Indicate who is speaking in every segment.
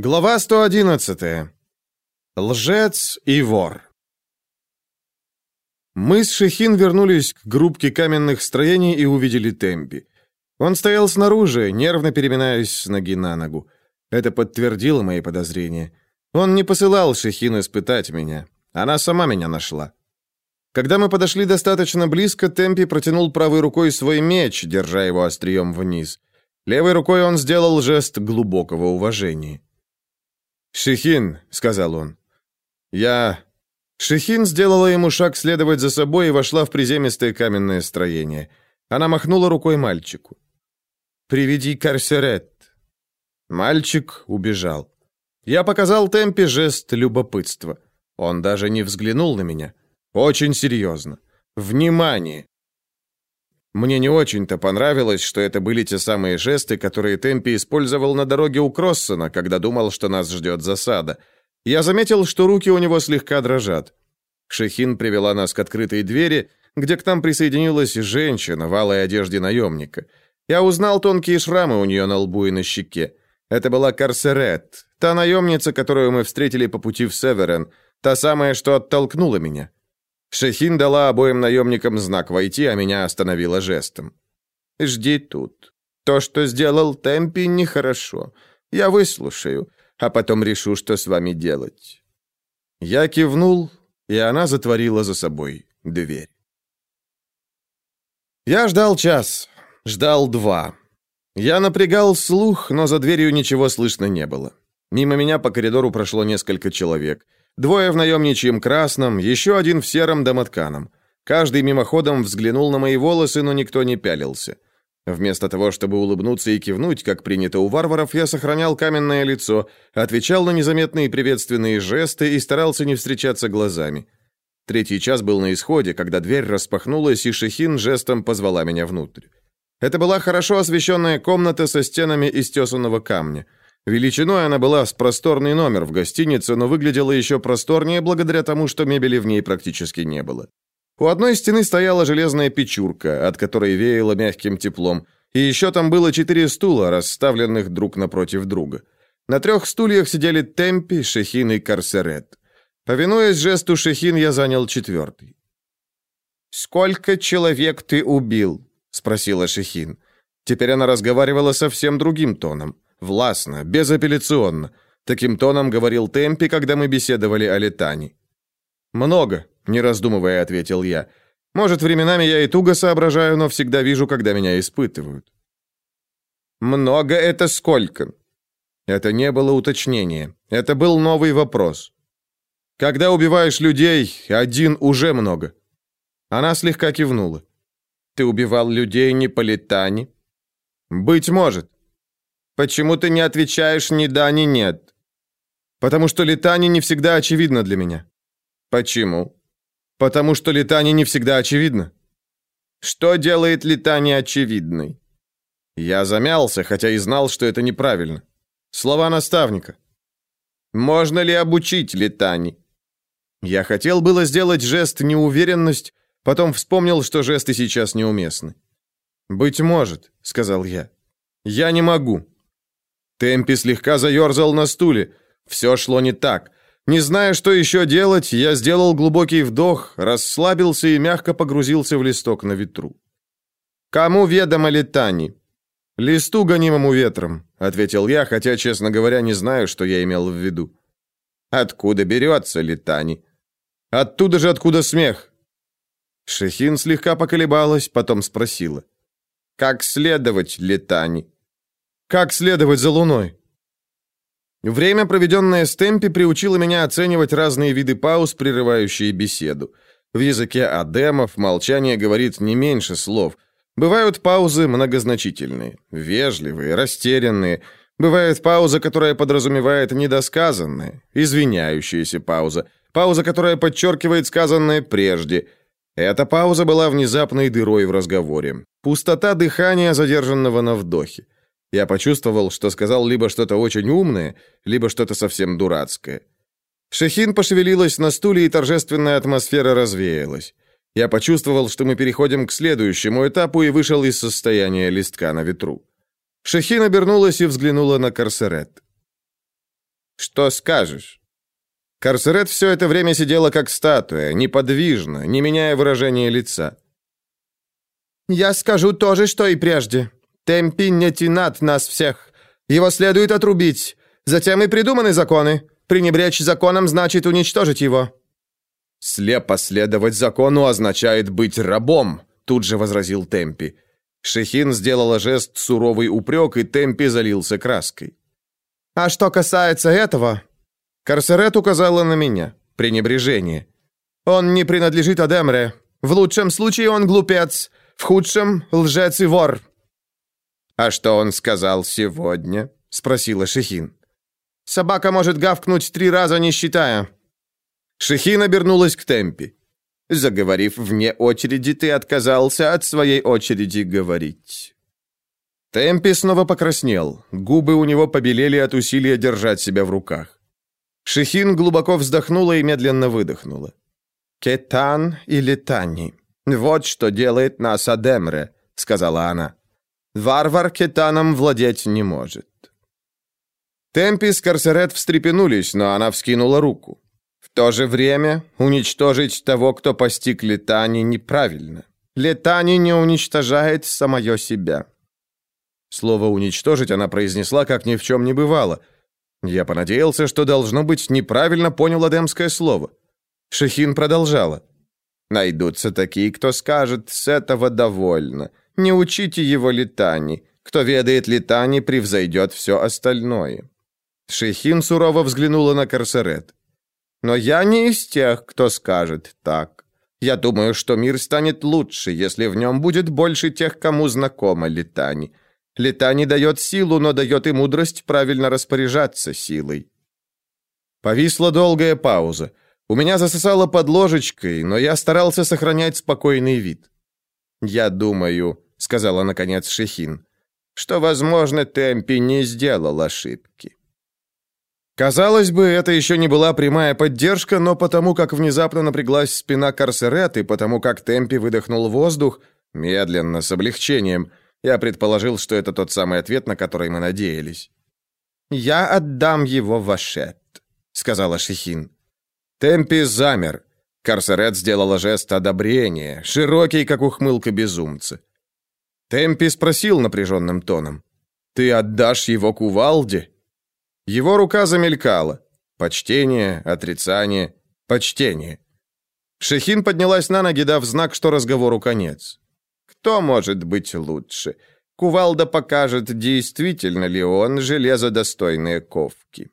Speaker 1: Глава 111. Лжец и вор. Мы с Шехин вернулись к группке каменных строений и увидели Темпи. Он стоял снаружи, нервно переминаясь с ноги на ногу. Это подтвердило мои подозрения. Он не посылал Шехин испытать меня. Она сама меня нашла. Когда мы подошли достаточно близко, Темпи протянул правой рукой свой меч, держа его острием вниз. Левой рукой он сделал жест глубокого уважения. «Шехин», — сказал он. «Я...» Шехин сделала ему шаг следовать за собой и вошла в приземистое каменное строение. Она махнула рукой мальчику. «Приведи Карсерет». Мальчик убежал. Я показал Темпе жест любопытства. Он даже не взглянул на меня. Очень серьезно. Внимание! Мне не очень-то понравилось, что это были те самые жесты, которые Темпи использовал на дороге у Кроссона, когда думал, что нас ждет засада. Я заметил, что руки у него слегка дрожат. Шехин привела нас к открытой двери, где к нам присоединилась женщина в алой одежде наемника. Я узнал тонкие шрамы у нее на лбу и на щеке. Это была Карсерет, та наемница, которую мы встретили по пути в Северен, та самая, что оттолкнула меня. Шехин дала обоим наемникам знак войти, а меня остановила жестом. «Жди тут. То, что сделал Темпи, нехорошо. Я выслушаю, а потом решу, что с вами делать». Я кивнул, и она затворила за собой дверь. Я ждал час, ждал два. Я напрягал слух, но за дверью ничего слышно не было. Мимо меня по коридору прошло несколько человек – Двое в наемничьем красном, еще один в сером домотканом. Каждый мимоходом взглянул на мои волосы, но никто не пялился. Вместо того, чтобы улыбнуться и кивнуть, как принято у варваров, я сохранял каменное лицо, отвечал на незаметные приветственные жесты и старался не встречаться глазами. Третий час был на исходе, когда дверь распахнулась, и Шехин жестом позвала меня внутрь. Это была хорошо освещенная комната со стенами из тесаного камня. Величиной она была с просторный номер в гостинице, но выглядела еще просторнее благодаря тому, что мебели в ней практически не было. У одной стены стояла железная печурка, от которой веяло мягким теплом, и еще там было четыре стула, расставленных друг напротив друга. На трех стульях сидели Темпи, Шехин и Карсерет. Повинуясь жесту Шехин, я занял четвертый. «Сколько человек ты убил?» — спросила Шехин. Теперь она разговаривала совсем другим тоном властно, безапелляционно. Таким тоном говорил Темпи, когда мы беседовали о летании. «Много», — не раздумывая, ответил я. «Может, временами я и туго соображаю, но всегда вижу, когда меня испытывают». «Много — это сколько?» Это не было уточнение. Это был новый вопрос. «Когда убиваешь людей, один уже много». Она слегка кивнула. «Ты убивал людей не по летани?» «Быть может. Почему ты не отвечаешь ни да, ни нет? Потому что летание не всегда очевидно для меня. Почему? Потому что летание не всегда очевидно. Что делает летание очевидной? Я замялся, хотя и знал, что это неправильно. Слова наставника. Можно ли обучить летаний? Я хотел было сделать жест неуверенность, потом вспомнил, что жесты сейчас неуместны. «Быть может», — сказал я. «Я не могу. Темпи слегка заерзал на стуле. Все шло не так. Не зная, что еще делать, я сделал глубокий вдох, расслабился и мягко погрузился в листок на ветру. «Кому ведомо летани?» «Листу, гонимому ветром», — ответил я, хотя, честно говоря, не знаю, что я имел в виду. «Откуда берется летани?» «Оттуда же, откуда смех». Шехин слегка поколебалась, потом спросила. «Как следовать летани?» Как следовать за Луной? Время, проведенное с Темпи, приучило меня оценивать разные виды пауз, прерывающие беседу. В языке адемов молчание говорит не меньше слов. Бывают паузы многозначительные, вежливые, растерянные. Бывает пауза, которая подразумевает недосказанное, извиняющаяся пауза, пауза, которая подчеркивает сказанное прежде. Эта пауза была внезапной дырой в разговоре. Пустота дыхания, задержанного на вдохе. Я почувствовал, что сказал либо что-то очень умное, либо что-то совсем дурацкое. Шехин пошевелилась на стуле, и торжественная атмосфера развеялась. Я почувствовал, что мы переходим к следующему этапу и вышел из состояния листка на ветру. Шехин обернулась и взглянула на Карсерет. Что скажешь?» Карсерет все это время сидела как статуя, неподвижно, не меняя выражения лица.
Speaker 2: «Я скажу то же, что и прежде. Темпи не тинат нас всех. Его следует отрубить. Затем и придуманы законы. Пренебречь законом значит уничтожить его».
Speaker 1: «Слепо следовать закону означает быть рабом», тут же возразил Темпи. Шехин сделала жест суровый упрек, и Темпи залился краской.
Speaker 2: «А что касается этого...»
Speaker 1: Карсерет указала на меня. Пренебрежение.
Speaker 2: «Он не принадлежит Адемре. В лучшем случае он глупец, в худшем — лжец и вор».
Speaker 1: «А что он сказал сегодня?» — спросила Шехин.
Speaker 2: «Собака может гавкнуть три раза, не считая».
Speaker 1: Шехин обернулась к Темпи. Заговорив вне очереди, ты отказался от своей очереди говорить. Темпи снова покраснел. Губы у него побелели от усилия держать себя в руках. Шехин глубоко вздохнула и медленно выдохнула.
Speaker 2: «Кетан или Тани? Вот что делает нас Адемре», — сказала она. «Варвар кетаном владеть не может».
Speaker 1: Темпи с Карсерет встрепенулись, но она вскинула руку. В то же время уничтожить того, кто постиг Летани, неправильно.
Speaker 2: Летани не уничтожает самое себя.
Speaker 1: Слово «уничтожить» она произнесла, как ни в чем не бывало. Я понадеялся, что, должно быть, неправильно понял адемское слово. Шехин продолжала.
Speaker 2: «Найдутся такие, кто скажет, с этого довольно. Не учите его летани. Кто ведает летани, превзойдет все остальное».
Speaker 1: Шехин сурово взглянула на Корсерет.
Speaker 2: Но я не из тех, кто скажет так. Я думаю, что мир станет лучше, если в нем будет больше тех, кому знакома Летани. Летани дает силу, но дает и мудрость правильно распоряжаться силой.
Speaker 1: Повисла долгая пауза. У меня засосало под ложечкой, но я старался сохранять спокойный вид.
Speaker 2: «Я думаю», — сказала наконец Шехин, «что, возможно, Темпи не сделал ошибки».
Speaker 1: Казалось бы, это еще не была прямая поддержка, но потому как внезапно напряглась спина Карсерет и потому как Темпи выдохнул воздух, медленно, с облегчением, я предположил, что это тот самый ответ, на который мы надеялись.
Speaker 2: «Я отдам его в Ашет», — сказала Шихин.
Speaker 1: Темпи замер. Карсерет сделала жест одобрения, широкий, как ухмылка безумца. Темпи спросил напряженным тоном. «Ты отдашь его кувалде?» Его рука замелькала. Почтение, отрицание, почтение. Шехин поднялась на ноги, дав знак, что разговору конец.
Speaker 2: «Кто может быть лучше? Кувалда покажет, действительно ли он железодостойные ковки».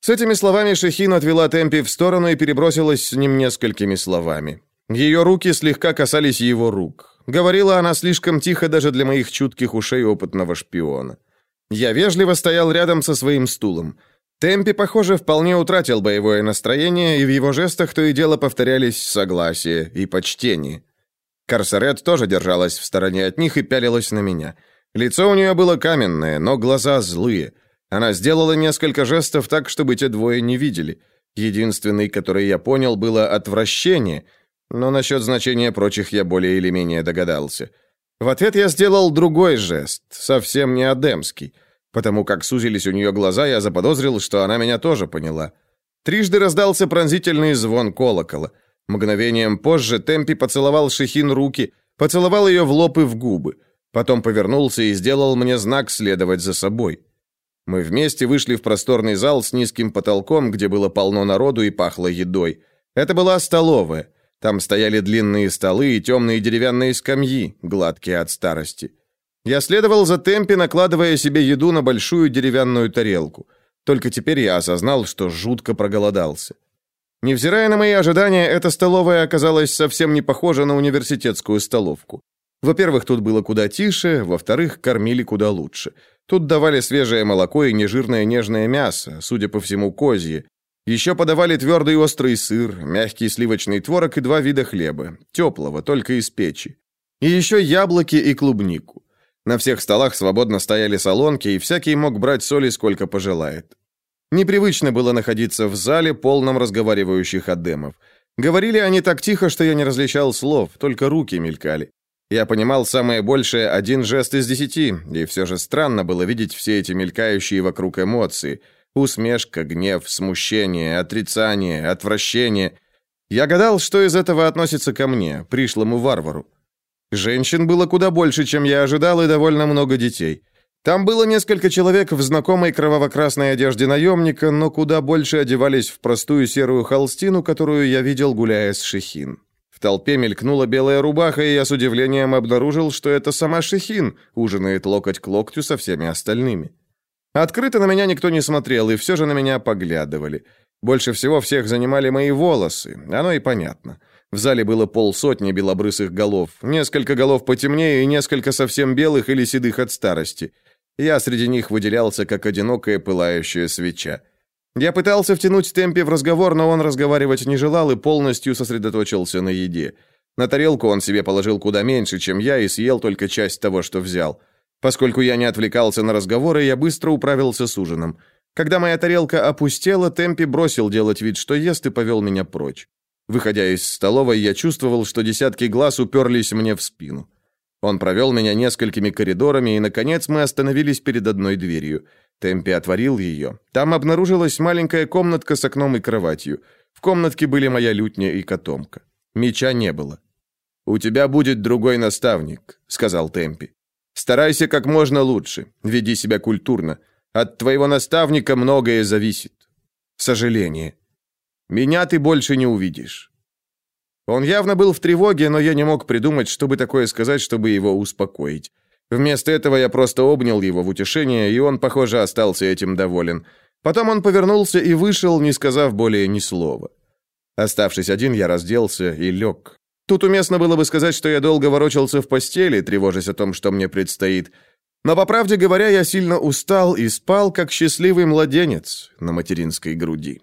Speaker 1: С этими словами Шехин отвела Темпи в сторону и перебросилась с ним несколькими словами. Ее руки слегка касались его рук. Говорила она слишком тихо даже для моих чутких ушей опытного шпиона. Я вежливо стоял рядом со своим стулом. Темпи, похоже, вполне утратил боевое настроение, и в его жестах то и дело повторялись согласие и почтение. Карсарет тоже держалась в стороне от них и пялилась на меня. Лицо у нее было каменное, но глаза злые. Она сделала несколько жестов так, чтобы те двое не видели. Единственный, который я понял, было отвращение, но насчет значения прочих я более или менее догадался. В ответ я сделал другой жест, совсем не адемский. Потому как сузились у нее глаза, я заподозрил, что она меня тоже поняла. Трижды раздался пронзительный звон колокола. Мгновением позже Темпи поцеловал Шехин руки, поцеловал ее в лоб и в губы. Потом повернулся и сделал мне знак следовать за собой. Мы вместе вышли в просторный зал с низким потолком, где было полно народу и пахло едой. Это была столовая. Там стояли длинные столы и темные деревянные скамьи, гладкие от старости. Я следовал за темпи, накладывая себе еду на большую деревянную тарелку. Только теперь я осознал, что жутко проголодался. Невзирая на мои ожидания, эта столовая оказалась совсем не похожа на университетскую столовку. Во-первых, тут было куда тише, во-вторых, кормили куда лучше. Тут давали свежее молоко и нежирное нежное мясо, судя по всему, козье, еще подавали твердый острый сыр, мягкий сливочный творог и два вида хлеба, теплого, только из печи. И еще яблоки и клубнику. На всех столах свободно стояли солонки, и всякий мог брать соли сколько пожелает. Непривычно было находиться в зале, полном разговаривающих адемов. Говорили они так тихо, что я не различал слов, только руки мелькали. Я понимал самое большее один жест из десяти, и все же странно было видеть все эти мелькающие вокруг эмоции – Усмешка, гнев, смущение, отрицание, отвращение. Я гадал, что из этого относится ко мне, пришлому варвару. Женщин было куда больше, чем я ожидал, и довольно много детей. Там было несколько человек в знакомой кроваво-красной одежде наемника, но куда больше одевались в простую серую холстину, которую я видел, гуляя с Шехин. В толпе мелькнула белая рубаха, и я с удивлением обнаружил, что это сама Шехин ужинает локоть к локтю со всеми остальными. Открыто на меня никто не смотрел, и все же на меня поглядывали. Больше всего всех занимали мои волосы, оно и понятно. В зале было полсотни белобрысых голов, несколько голов потемнее и несколько совсем белых или седых от старости. Я среди них выделялся, как одинокая пылающая свеча. Я пытался втянуть Темпе в разговор, но он разговаривать не желал и полностью сосредоточился на еде. На тарелку он себе положил куда меньше, чем я, и съел только часть того, что взял. Поскольку я не отвлекался на разговоры, я быстро управился с ужином. Когда моя тарелка опустела, Темпи бросил делать вид, что ест, и повел меня прочь. Выходя из столовой, я чувствовал, что десятки глаз уперлись мне в спину. Он провел меня несколькими коридорами, и, наконец, мы остановились перед одной дверью. Темпи отворил ее. Там обнаружилась маленькая комнатка с окном и кроватью. В комнатке были моя лютня и котомка. Меча не было. «У тебя будет другой наставник», — сказал Темпи. Старайся как можно лучше, веди себя культурно. От твоего наставника многое зависит. Сожаление. Меня ты больше не увидишь. Он явно был в тревоге, но я не мог придумать, чтобы такое сказать, чтобы его успокоить. Вместо этого я просто обнял его в утешение, и он, похоже, остался этим доволен. Потом он повернулся и вышел, не сказав более ни слова. Оставшись один, я разделся и лег. Тут уместно было бы сказать, что я долго ворочался в постели, тревожась о том, что мне предстоит. Но, по правде говоря, я сильно устал и спал, как счастливый младенец на материнской груди.